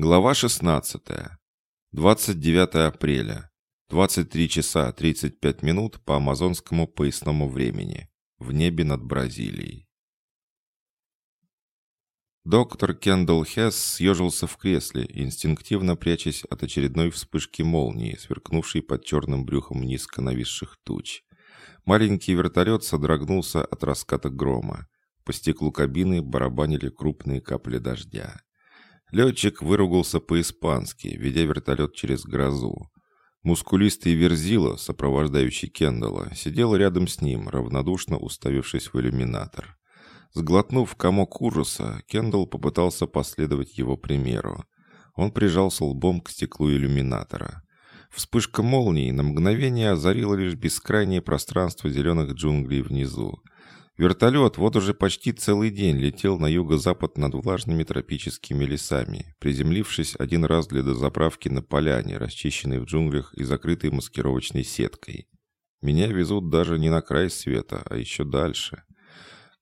Глава 16. 29 апреля. 23 часа 35 минут по амазонскому поясному времени. В небе над Бразилией. Доктор Кендалл Хесс съежился в кресле, инстинктивно прячась от очередной вспышки молнии, сверкнувшей под черным брюхом низко нависших туч. Маленький вертолет содрогнулся от раската грома. По стеклу кабины барабанили крупные капли дождя. Летчик выругался по-испански, ведя вертолет через грозу. Мускулистый Верзила, сопровождающий Кендалла, сидел рядом с ним, равнодушно уставившись в иллюминатор. Сглотнув комок ужаса, Кендалл попытался последовать его примеру. Он прижался лбом к стеклу иллюминатора. Вспышка молнии на мгновение озарила лишь бескрайнее пространство зеленых джунглей внизу. Вертолет вот уже почти целый день летел на юго-запад над влажными тропическими лесами, приземлившись один раз для дозаправки на поляне, расчищенной в джунглях и закрытой маскировочной сеткой. Меня везут даже не на край света, а еще дальше.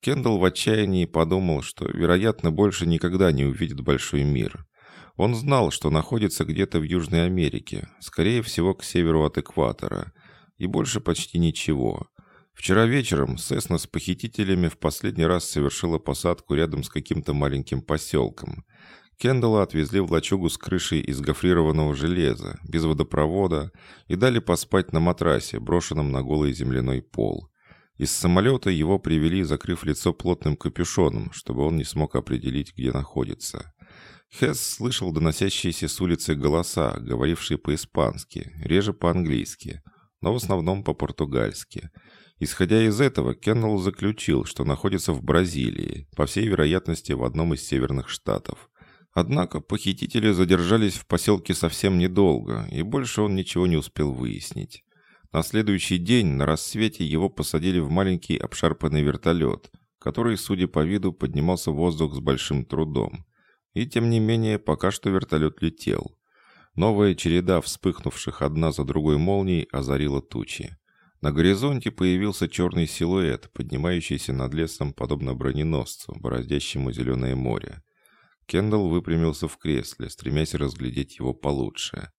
Кендалл в отчаянии подумал, что, вероятно, больше никогда не увидит большой мир. Он знал, что находится где-то в Южной Америке, скорее всего, к северу от экватора, и больше почти ничего – Вчера вечером Сесна с похитителями в последний раз совершила посадку рядом с каким-то маленьким поселком. Кендалла отвезли в лачугу с крышей из гофрированного железа, без водопровода, и дали поспать на матрасе, брошенном на голый земляной пол. Из самолета его привели, закрыв лицо плотным капюшоном, чтобы он не смог определить, где находится. Хесс слышал доносящиеся с улицы голоса, говорившие по-испански, реже по-английски, но в основном по-португальски – Исходя из этого, Кеннелл заключил, что находится в Бразилии, по всей вероятности в одном из северных штатов. Однако похитители задержались в поселке совсем недолго, и больше он ничего не успел выяснить. На следующий день на рассвете его посадили в маленький обшарпанный вертолет, который, судя по виду, поднимался в воздух с большим трудом. И тем не менее, пока что вертолет летел. Новая череда вспыхнувших одна за другой молний озарила тучи. На горизонте появился черный силуэт, поднимающийся над лесом, подобно броненосцу, бороздящему зеленое море. Кендалл выпрямился в кресле, стремясь разглядеть его получше.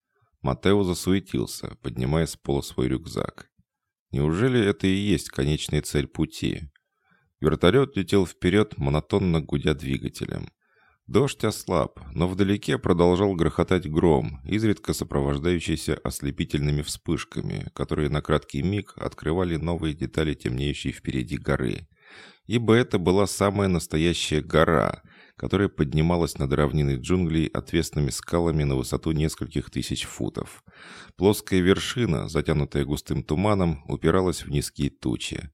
Матео засуетился, поднимая с пола свой рюкзак. Неужели это и есть конечная цель пути? Вертолет летел вперед, монотонно гудя двигателем. Дождь ослаб, но вдалеке продолжал грохотать гром, изредка сопровождающийся ослепительными вспышками, которые на краткий миг открывали новые детали темнеющей впереди горы. Ибо это была самая настоящая гора, которая поднималась над равниной джунглей отвесными скалами на высоту нескольких тысяч футов. Плоская вершина, затянутая густым туманом, упиралась в низкие тучи.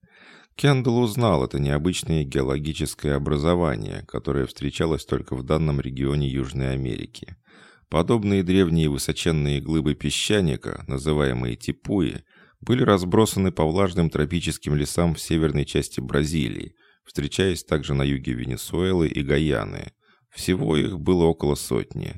Кендалл узнал это необычное геологическое образование, которое встречалось только в данном регионе Южной Америки. Подобные древние высоченные глыбы песчаника, называемые типуи, были разбросаны по влажным тропическим лесам в северной части Бразилии, встречаясь также на юге Венесуэлы и Гаяны. Всего их было около сотни.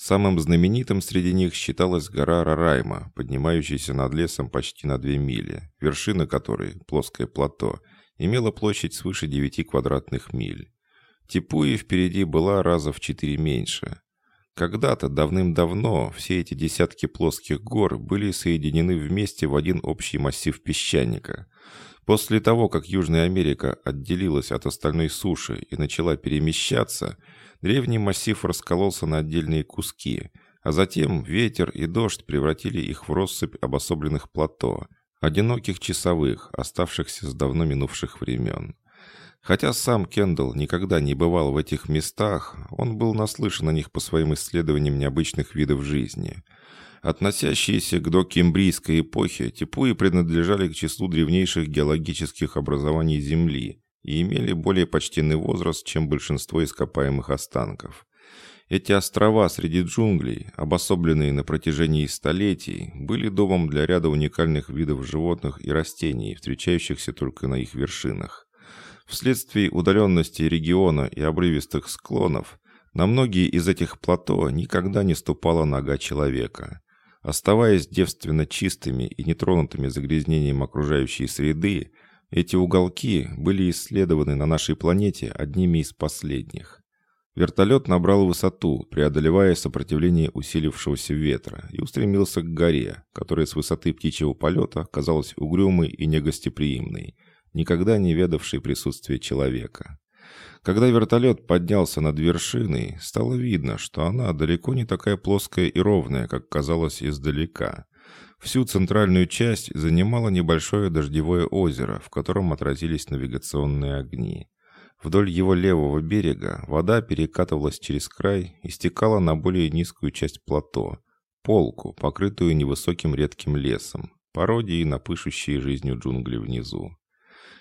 Самым знаменитым среди них считалась гора Рарайма, поднимающаяся над лесом почти на две мили, вершина которой, плоское плато, имела площадь свыше 9 квадратных миль. Типуи впереди была раза в четыре меньше. Когда-то, давным-давно, все эти десятки плоских гор были соединены вместе в один общий массив песчаника. После того, как Южная Америка отделилась от остальной суши и начала перемещаться – древний массив раскололся на отдельные куски, а затем ветер и дождь превратили их в россыпь обособленных плато, одиноких часовых, оставшихся с давно минувших времен. Хотя сам Кендалл никогда не бывал в этих местах, он был наслышан о них по своим исследованиям необычных видов жизни. Относящиеся к докембрийской эпохе, Типуи принадлежали к числу древнейших геологических образований Земли и имели более почтенный возраст, чем большинство ископаемых останков. Эти острова среди джунглей, обособленные на протяжении столетий, были домом для ряда уникальных видов животных и растений, встречающихся только на их вершинах. Вследствие удаленности региона и обрывистых склонов, на многие из этих плато никогда не ступала нога человека. Оставаясь девственно чистыми и нетронутыми загрязнением окружающей среды, эти уголки были исследованы на нашей планете одними из последних. Вертолет набрал высоту, преодолевая сопротивление усилившегося ветра, и устремился к горе, которая с высоты птичьего полета казалась угрюмой и негостеприимной, никогда не ведавшей присутствия человека. Когда вертолет поднялся над вершиной, стало видно, что она далеко не такая плоская и ровная, как казалось издалека. Всю центральную часть занимало небольшое дождевое озеро, в котором отразились навигационные огни. Вдоль его левого берега вода перекатывалась через край и стекала на более низкую часть плато, полку, покрытую невысоким редким лесом, пародией на пышущие жизнью джунгли внизу.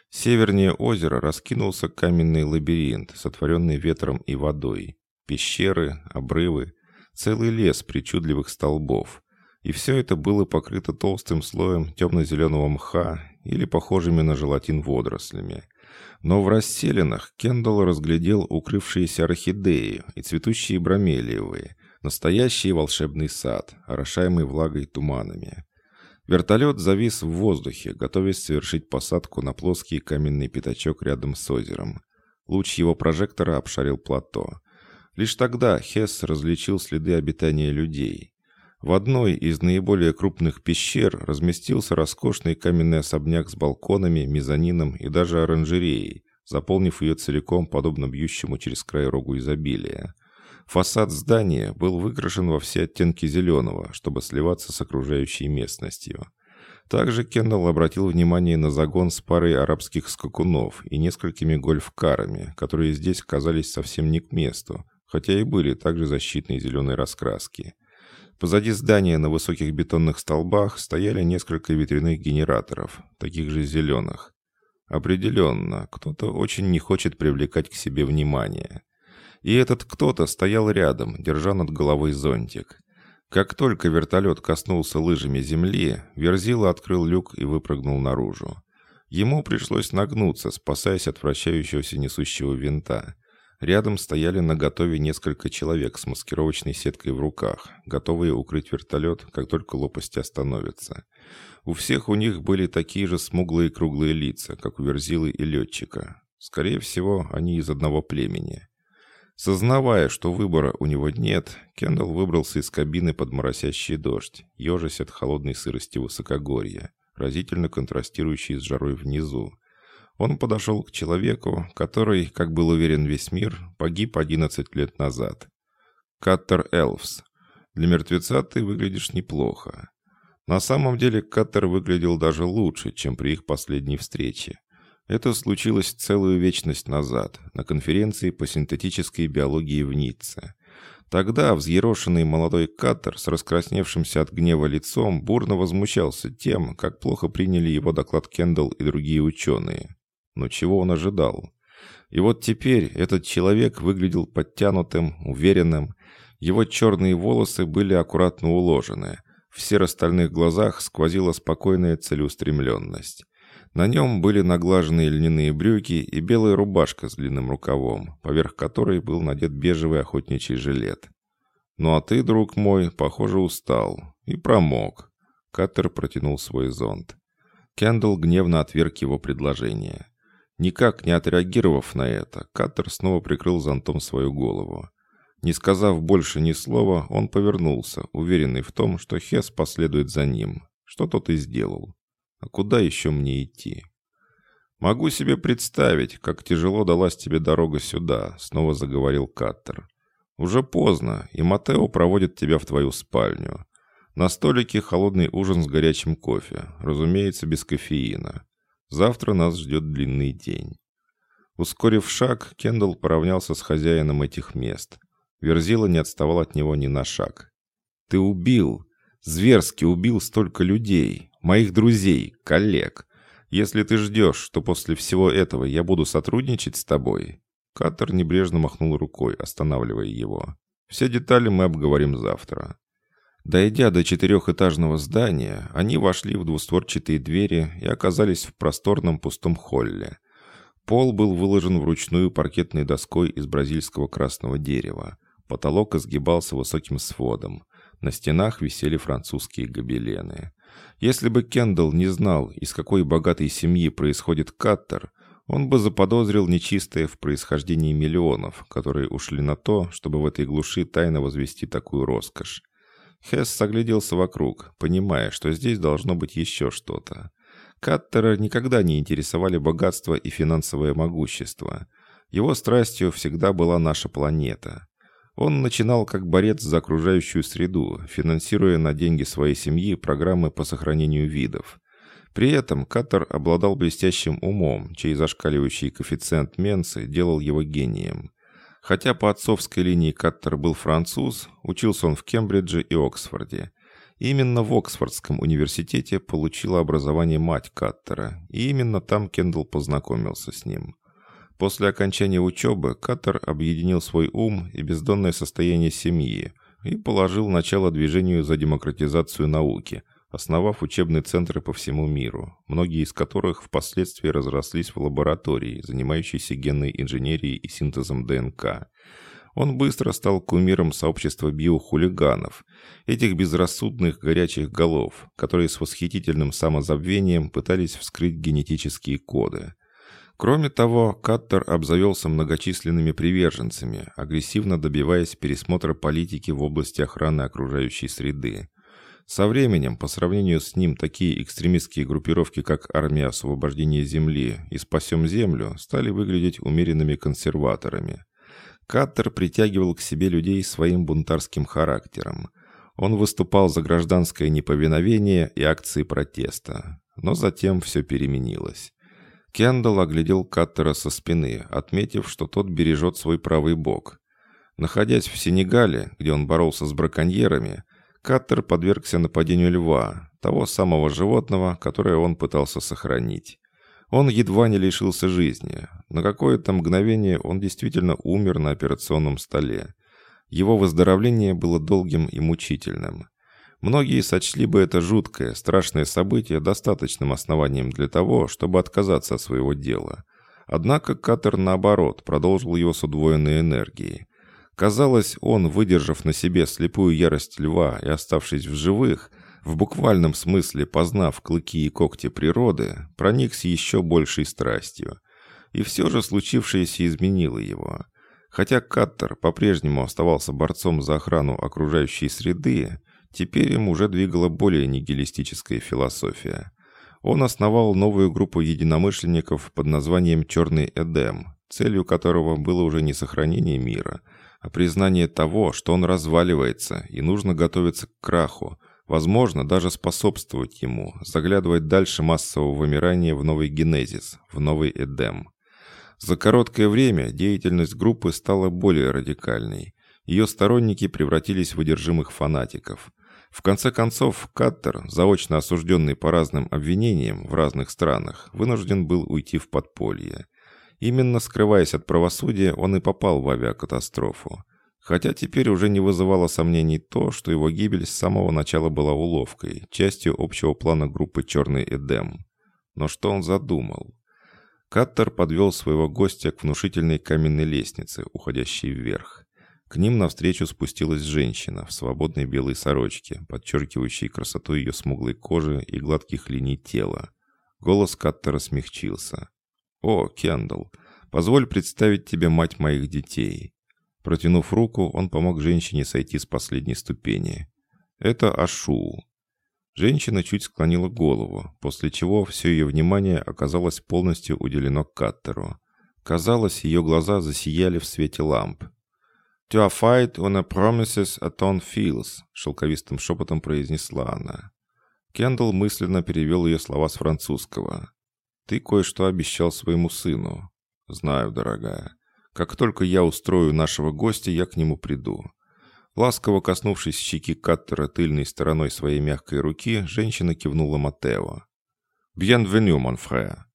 Севернее озера раскинулся каменный лабиринт, сотворенный ветром и водой. Пещеры, обрывы, целый лес причудливых столбов. И все это было покрыто толстым слоем темно-зеленого мха или похожими на желатин водорослями – но в расселенных Кендалл разглядел укрывшиеся орхидеи и цветущие бромелиевые, настоящий волшебный сад, орошаемый влагой туманами. Вертолет завис в воздухе, готовясь совершить посадку на плоский каменный пятачок рядом с озером. Луч его прожектора обшарил плато. Лишь тогда Хесс различил следы обитания людей. В одной из наиболее крупных пещер разместился роскошный каменный особняк с балконами, мезонином и даже оранжереей, заполнив ее целиком, подобно бьющему через край рогу изобилия. Фасад здания был выкрашен во все оттенки зеленого, чтобы сливаться с окружающей местностью. Также Кендалл обратил внимание на загон с парой арабских скакунов и несколькими гольф-карами, которые здесь казались совсем не к месту, хотя и были также защитной зеленой раскраски. Позади здания на высоких бетонных столбах стояли несколько ветряных генераторов, таких же зеленых. Определенно, кто-то очень не хочет привлекать к себе внимание. И этот кто-то стоял рядом, держа над головой зонтик. Как только вертолет коснулся лыжами земли, Верзила открыл люк и выпрыгнул наружу. Ему пришлось нагнуться, спасаясь от вращающегося несущего винта. Рядом стояли на готове несколько человек с маскировочной сеткой в руках, готовые укрыть вертолет, как только лопасти остановятся. У всех у них были такие же смуглые круглые лица, как у Верзилы и летчика. Скорее всего, они из одного племени. Сознавая, что выбора у него нет, Кендалл выбрался из кабины под моросящий дождь, ежась от холодной сырости высокогорья, разительно контрастирующей с жарой внизу, он подошел к человеку, который, как был уверен весь мир, погиб 11 лет назад. Каттер Элфс. Для мертвеца ты выглядишь неплохо. На самом деле Каттер выглядел даже лучше, чем при их последней встрече. Это случилось целую вечность назад, на конференции по синтетической биологии в Ницце. Тогда взъерошенный молодой Каттер с раскрасневшимся от гнева лицом бурно возмущался тем, как плохо приняли его доклад Кендалл и другие ученые. Но чего он ожидал? И вот теперь этот человек выглядел подтянутым, уверенным. Его черные волосы были аккуратно уложены. В серо-стальных глазах сквозила спокойная целеустремленность. На нем были наглаженные льняные брюки и белая рубашка с длинным рукавом, поверх которой был надет бежевый охотничий жилет. «Ну а ты, друг мой, похоже, устал. И промок». Каттер протянул свой зонт. Кендалл гневно отверг его предложение. Никак не отреагировав на это, Каттер снова прикрыл зонтом свою голову. Не сказав больше ни слова, он повернулся, уверенный в том, что Хес последует за ним. Что тот и сделал. А куда еще мне идти? «Могу себе представить, как тяжело далась тебе дорога сюда», — снова заговорил Каттер. «Уже поздно, и Матео проводит тебя в твою спальню. На столике холодный ужин с горячим кофе, разумеется, без кофеина. Завтра нас ждет длинный день. Ускорив шаг, Кендалл поравнялся с хозяином этих мест. Верзила не отставал от него ни на шаг. «Ты убил! Зверски убил столько людей! Моих друзей, коллег! Если ты ждешь, что после всего этого я буду сотрудничать с тобой...» Каттер небрежно махнул рукой, останавливая его. «Все детали мы обговорим завтра. Дойдя до четырехэтажного здания, они вошли в двустворчатые двери и оказались в просторном пустом холле. Пол был выложен вручную паркетной доской из бразильского красного дерева. Потолок изгибался высоким сводом. На стенах висели французские гобелены. Если бы Кендалл не знал, из какой богатой семьи происходит Каттер, Он бы заподозрил нечистое в происхождении миллионов, которые ушли на то, чтобы в этой глуши тайно возвести такую роскошь. Хесс огляделся вокруг, понимая, что здесь должно быть еще что-то. Каттера никогда не интересовали богатство и финансовое могущество. Его страстью всегда была наша планета. Он начинал как борец за окружающую среду, финансируя на деньги своей семьи программы по сохранению видов. При этом Каттер обладал блестящим умом, чей зашкаливающий коэффициент Менсы делал его гением. Хотя по отцовской линии Каттер был француз, учился он в Кембридже и Оксфорде. Именно в Оксфордском университете получила образование мать Каттера, и именно там Кендалл познакомился с ним. После окончания учебы Каттер объединил свой ум и бездонное состояние семьи и положил начало движению за демократизацию науки, основав учебные центры по всему миру, многие из которых впоследствии разрослись в лаборатории, занимающейся генной инженерией и синтезом ДНК. Он быстро стал кумиром сообщества биохулиганов, этих безрассудных горячих голов, которые с восхитительным самозабвением пытались вскрыть генетические коды. Кроме того, Каттер обзавелся многочисленными приверженцами, агрессивно добиваясь пересмотра политики в области охраны окружающей среды. Со временем, по сравнению с ним, такие экстремистские группировки, как Армия освобождения Земли и Спасем Землю, стали выглядеть умеренными консерваторами. Каттер притягивал к себе людей своим бунтарским характером. Он выступал за гражданское неповиновение и акции протеста. Но затем все переменилось. Кендалл оглядел Каттера со спины, отметив, что тот бережет свой правый бок. Находясь в Сенегале, где он боролся с браконьерами, Каттер подвергся нападению льва, того самого животного, которое он пытался сохранить. Он едва не лишился жизни. На какое-то мгновение он действительно умер на операционном столе. Его выздоровление было долгим и мучительным. Многие сочли бы это жуткое, страшное событие достаточным основанием для того, чтобы отказаться от своего дела. Однако Катер, наоборот, продолжил его с удвоенной энергией. Казалось, он, выдержав на себе слепую ярость льва и оставшись в живых, в буквальном смысле познав клыки и когти природы, проникся еще большей страстью. И все же случившееся изменило его. Хотя Каттер по-прежнему оставался борцом за охрану окружающей среды, теперь им уже двигала более нигилистическая философия. Он основал новую группу единомышленников под названием «Черный Эдем», целью которого было уже не сохранение мира, а признание того, что он разваливается и нужно готовиться к краху, Возможно, даже способствовать ему, заглядывать дальше массового вымирания в новый генезис, в новый Эдем. За короткое время деятельность группы стала более радикальной. Ее сторонники превратились в одержимых фанатиков. В конце концов, Каттер, заочно осужденный по разным обвинениям в разных странах, вынужден был уйти в подполье. Именно скрываясь от правосудия, он и попал в авиакатастрофу. Хотя теперь уже не вызывало сомнений то, что его гибель с самого начала была уловкой, частью общего плана группы «Черный Эдем». Но что он задумал? Каттер подвел своего гостя к внушительной каменной лестнице, уходящей вверх. К ним навстречу спустилась женщина в свободной белой сорочке, подчеркивающей красоту ее смуглой кожи и гладких линий тела. Голос Каттера смягчился. «О, Кендалл, позволь представить тебе мать моих детей. Протянув руку, он помог женщине сойти с последней ступени. «Это Ашу». Женщина чуть склонила голову, после чего все ее внимание оказалось полностью уделено Каттеру. Казалось, ее глаза засияли в свете ламп. «Tu as fight on a promises at on fields», — шелковистым шепотом произнесла она. Кендалл мысленно перевел ее слова с французского. «Ты кое-что обещал своему сыну». «Знаю, дорогая. Как только я устрою нашего гостя, я к нему приду». Ласково коснувшись щеки Каттера тыльной стороной своей мягкой руки, женщина кивнула Матео. «Бьенвеню, монфре!»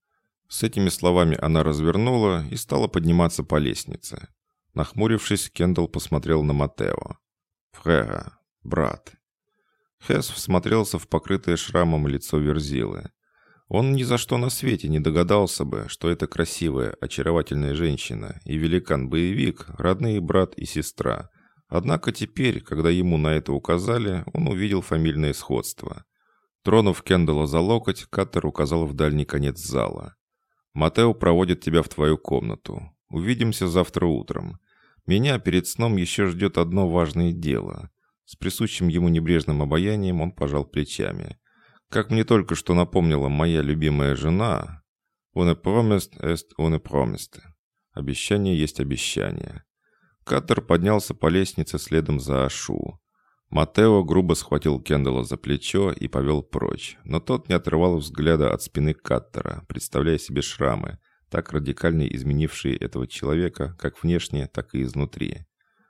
С этими словами она развернула и стала подниматься по лестнице. Нахмурившись, Кендалл посмотрел на Матео. «Фрера, брат». Хесс всмотрелся в покрытое шрамом лицо Верзилы. Он ни за что на свете не догадался бы, что это красивая, очаровательная женщина и великан-боевик, родные брат и сестра. Однако теперь, когда ему на это указали, он увидел фамильное сходство. Тронув Кендалла за локоть, Каттер указал в дальний конец зала. Матео проводит тебя в твою комнату. Увидимся завтра утром. Меня перед сном еще ждет одно важное дело. С присущим ему небрежным обаянием он пожал плечами. Как мне только что напомнила моя любимая жена, «Une promised est une promised». Обещание есть обещание. Каттер поднялся по лестнице следом за Ашу. Матео грубо схватил Кендалла за плечо и повел прочь, но тот не отрывал взгляда от спины Каттера, представляя себе шрамы, так радикально изменившие этого человека, как внешне, так и изнутри.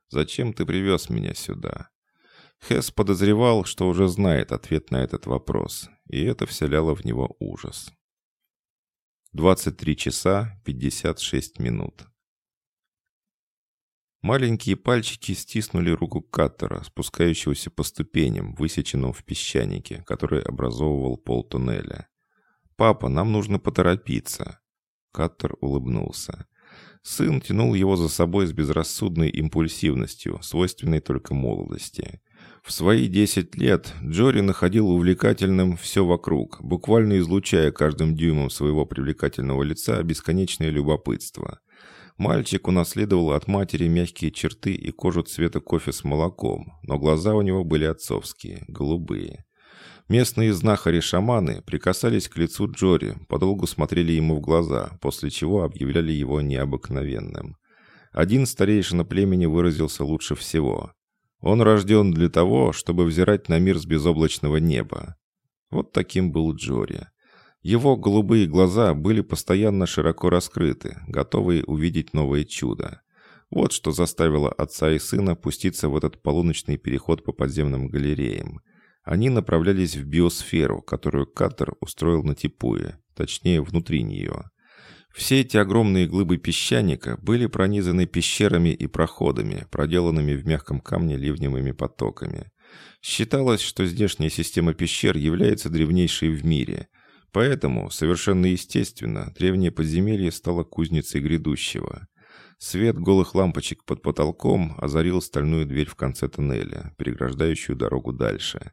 «Зачем ты привез меня сюда?» Хесс подозревал, что уже знает ответ на этот вопрос, и это вселяло в него ужас. 23 часа 56 минут. Маленькие пальчики стиснули руку Каттера, спускающегося по ступеням, высеченным в песчанике, который образовывал пол туннеля. «Папа, нам нужно поторопиться». Каттер улыбнулся. Сын тянул его за собой с безрассудной импульсивностью, свойственной только молодости. В свои 10 лет Джори находил увлекательным все вокруг, буквально излучая каждым дюймом своего привлекательного лица бесконечное любопытство. Мальчик унаследовал от матери мягкие черты и кожу цвета кофе с молоком, но глаза у него были отцовские, голубые. Местные знахари-шаманы прикасались к лицу Джори, подолгу смотрели ему в глаза, после чего объявляли его необыкновенным. Один старейшина племени выразился лучше всего. Он рожден для того, чтобы взирать на мир с безоблачного неба. Вот таким был Джори. Его голубые глаза были постоянно широко раскрыты, готовые увидеть новое чудо. Вот что заставило отца и сына пуститься в этот полуночный переход по подземным галереям. Они направлялись в биосферу, которую Каттер устроил на Типуе, точнее, внутри нее. Все эти огромные глыбы песчаника были пронизаны пещерами и проходами, проделанными в мягком камне ливневыми потоками. Считалось, что здешняя система пещер является древнейшей в мире. Поэтому, совершенно естественно, древнее подземелье стало кузницей грядущего. Свет голых лампочек под потолком озарил стальную дверь в конце тоннеля, переграждающую дорогу дальше.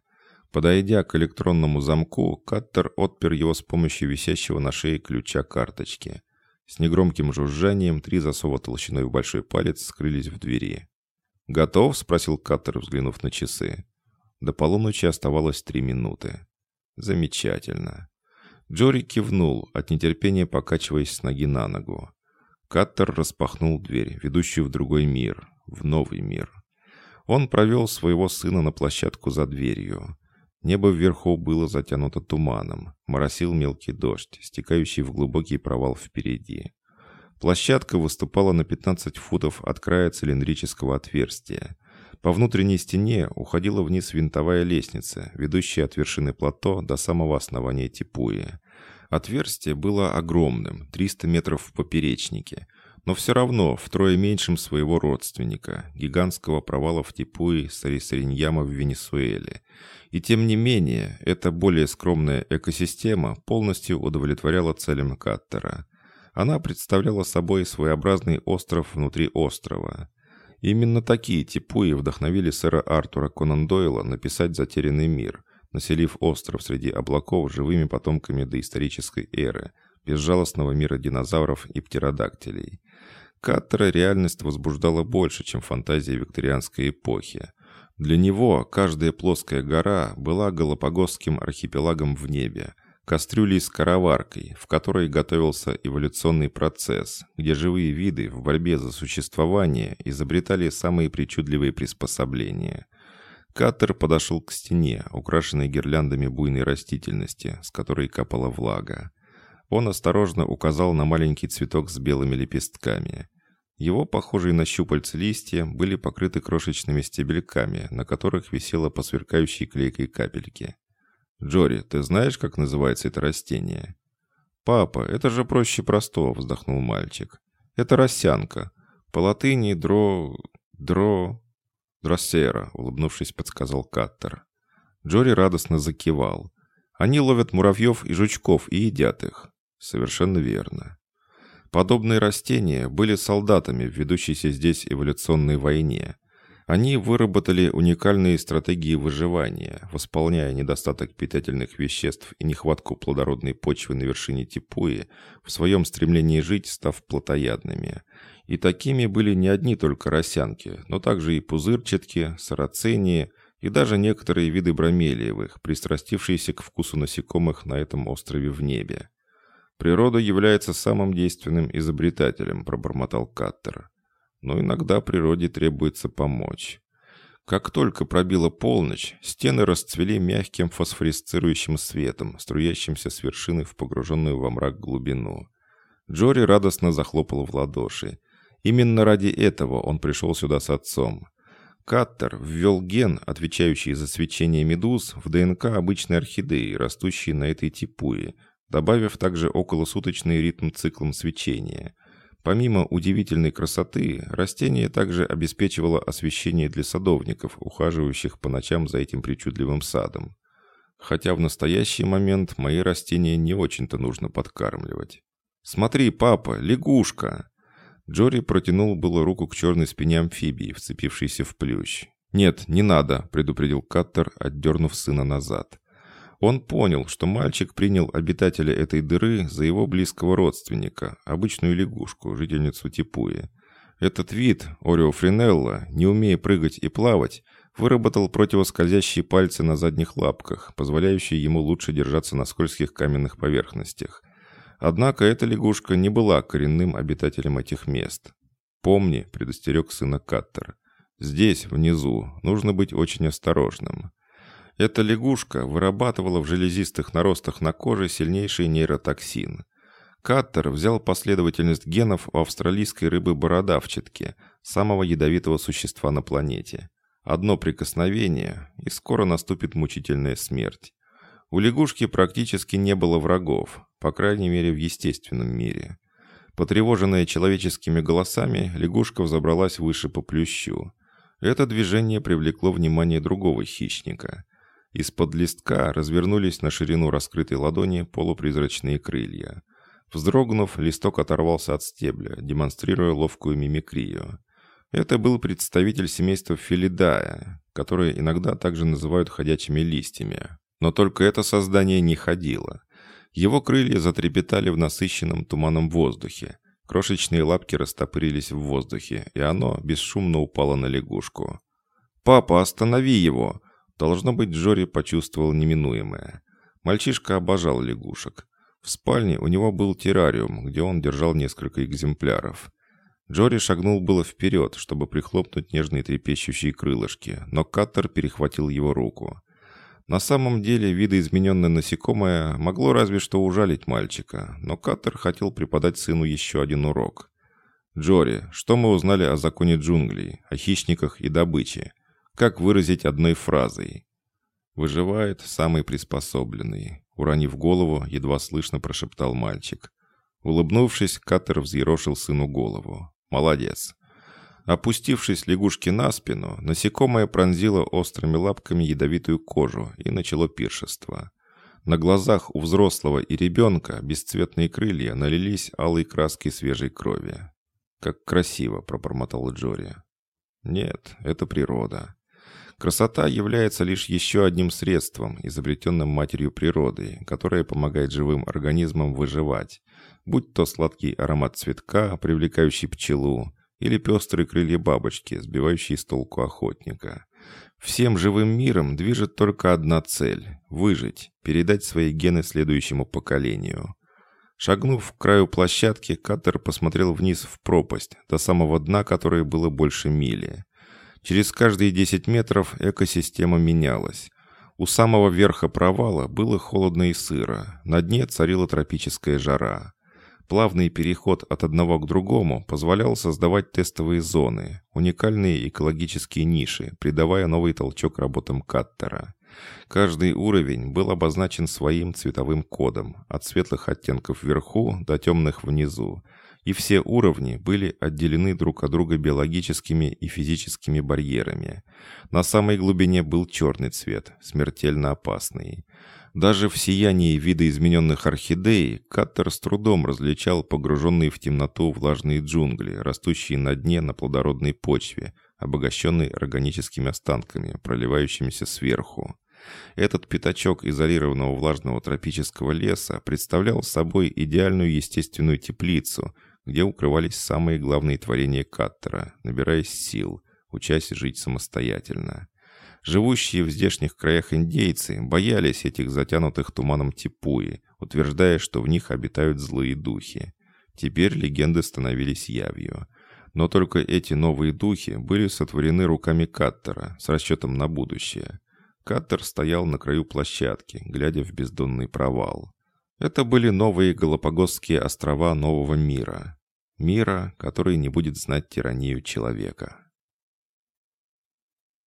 Подойдя к электронному замку, Каттер отпер его с помощью висящего на шее ключа карточки. С негромким жужжанием три засова толщиной в большой палец скрылись в двери. «Готов?» — спросил Каттер, взглянув на часы. До полуночи оставалось три минуты. «Замечательно». Джори кивнул, от нетерпения покачиваясь с ноги на ногу. Каттер распахнул дверь, ведущую в другой мир, в новый мир. Он провел своего сына на площадку за дверью. Небо вверху было затянуто туманом, моросил мелкий дождь, стекающий в глубокий провал впереди. Площадка выступала на 15 футов от края цилиндрического отверстия. По внутренней стене уходила вниз винтовая лестница, ведущая от вершины плато до самого основания Типуи. Отверстие было огромным, 300 метров в поперечнике, но все равно втрое меньшим своего родственника, гигантского провала в Типуи Сарисариньяма в Венесуэле. И тем не менее, эта более скромная экосистема полностью удовлетворяла целям Каттера. Она представляла собой своеобразный остров внутри острова. Именно такие Типуи вдохновили сэра Артура Конан Дойла написать «Затерянный мир», населив остров среди облаков живыми потомками доисторической эры, безжалостного мира динозавров и птеродактилей. Каттера реальность возбуждала больше, чем фантазия викторианской эпохи. Для него каждая плоская гора была Галапагосским архипелагом в небе, кастрюлей с караваркой, в которой готовился эволюционный процесс, где живые виды в борьбе за существование изобретали самые причудливые приспособления. Каттер подошел к стене, украшенной гирляндами буйной растительности, с которой капала влага. Он осторожно указал на маленький цветок с белыми лепестками – его похожие на щупальца листья были покрыты крошечными стебельками, на которых висело по сверкающей клейкой капельке. «Джори, ты знаешь, как называется это растение?» «Папа, это же проще простого», — вздохнул мальчик. «Это росянка. По латыни дро... дро... дроссера», — улыбнувшись, подсказал Каттер. Джори радостно закивал. «Они ловят муравьев и жучков и едят их». «Совершенно верно». Подобные растения были солдатами в ведущейся здесь эволюционной войне. Они выработали уникальные стратегии выживания, восполняя недостаток питательных веществ и нехватку плодородной почвы на вершине Типуи, в своем стремлении жить, став плотоядными. И такими были не одни только росянки, но также и пузырчатки, сарацинии и даже некоторые виды бромелиевых, пристрастившиеся к вкусу насекомых на этом острове в небе. «Природа является самым действенным изобретателем», – пробормотал Каттер но иногда природе требуется помочь. Как только пробила полночь, стены расцвели мягким фосфорисцирующим светом, струящимся с вершины в погруженную во мрак глубину. Джори радостно захлопал в ладоши. Именно ради этого он пришел сюда с отцом. Каттер ввел ген, отвечающий за свечение медуз, в ДНК обычной орхидеи, растущей на этой типуе, добавив также околосуточный ритм циклом свечения – Помимо удивительной красоты, растение также обеспечивало освещение для садовников, ухаживающих по ночам за этим причудливым садом. Хотя в настоящий момент мои растения не очень-то нужно подкармливать. «Смотри, папа, лягушка!» Джори протянул было руку к черной спине амфибии, вцепившейся в плющ. «Нет, не надо», — предупредил Каттер, отдернув сына назад. Он понял, что мальчик принял обитателя этой дыры за его близкого родственника, обычную лягушку, жительницу Типуи. Этот вид, Ореофринелла, не умея прыгать и плавать, выработал противоскользящие пальцы на задних лапках, позволяющие ему лучше держаться на скользких каменных поверхностях. Однако эта лягушка не была коренным обитателем этих мест. «Помни», — предостерег сына Каттер, — «здесь, внизу, нужно быть очень осторожным». Эта лягушка вырабатывала в железистых наростах на коже сильнейший нейротоксин. Каттер взял последовательность генов у австралийской рыбы-бородавчатки, самого ядовитого существа на планете. Одно прикосновение, и скоро наступит мучительная смерть. У лягушки практически не было врагов, по крайней мере в естественном мире. Потревоженная человеческими голосами, лягушка взобралась выше по плющу. Это движение привлекло внимание другого хищника. Из-под листка развернулись на ширину раскрытой ладони полупризрачные крылья. Вздрогнув, листок оторвался от стебля, демонстрируя ловкую мимикрию. Это был представитель семейства Филидая, которое иногда также называют ходячими листьями. Но только это создание не ходило. Его крылья затрепетали в насыщенном туманном воздухе. Крошечные лапки растопырились в воздухе, и оно бесшумно упало на лягушку. «Папа, останови его!» Должно быть, Джори почувствовал неминуемое. Мальчишка обожал лягушек. В спальне у него был террариум, где он держал несколько экземпляров. Джори шагнул было вперед, чтобы прихлопнуть нежные трепещущие крылышки, но Каттер перехватил его руку. На самом деле, видоизмененное насекомое могло разве что ужалить мальчика, но Каттер хотел преподать сыну еще один урок. «Джори, что мы узнали о законе джунглей, о хищниках и добыче? Как выразить одной фразой? «Выживает самый приспособленный», — уронив голову, едва слышно прошептал мальчик. Улыбнувшись, Каттер взъерошил сыну голову. «Молодец». Опустившись лягушке на спину, насекомое пронзило острыми лапками ядовитую кожу и начало пиршество. На глазах у взрослого и ребенка бесцветные крылья налились алой краской свежей крови. «Как красиво!» — пробормотал Джори. «Нет, это природа. Красота является лишь еще одним средством, изобретенным матерью природы, которое помогает живым организмам выживать, будь то сладкий аромат цветка, привлекающий пчелу, или пестрые крылья бабочки, сбивающие с толку охотника. Всем живым миром движет только одна цель – выжить, передать свои гены следующему поколению. Шагнув к краю площадки, Каттер посмотрел вниз в пропасть, до самого дна которой было больше мили. Через каждые 10 метров экосистема менялась. У самого верха провала было холодно и сыро, на дне царила тропическая жара. Плавный переход от одного к другому позволял создавать тестовые зоны, уникальные экологические ниши, придавая новый толчок работам каттера. Каждый уровень был обозначен своим цветовым кодом, от светлых оттенков вверху до темных внизу, и все уровни были отделены друг от друга биологическими и физическими барьерами. На самой глубине был черный цвет, смертельно опасный. Даже в сиянии видоизмененных орхидей Каттер с трудом различал погруженные в темноту влажные джунгли, растущие на дне на плодородной почве, обогащенный органическими останками, проливающимися сверху. Этот пятачок изолированного влажного тропического леса представлял собой идеальную естественную теплицу, где укрывались самые главные творения Каттера, набираясь сил, учась жить самостоятельно. Живущие в здешних краях индейцы боялись этих затянутых туманом типуи, утверждая, что в них обитают злые духи. Теперь легенды становились явью. Но только эти новые духи были сотворены руками Каттера с расчетом на будущее. Каттер стоял на краю площадки, глядя в бездонный провал. Это были новые Галапагосские острова нового мира. Мира, который не будет знать тиранию человека.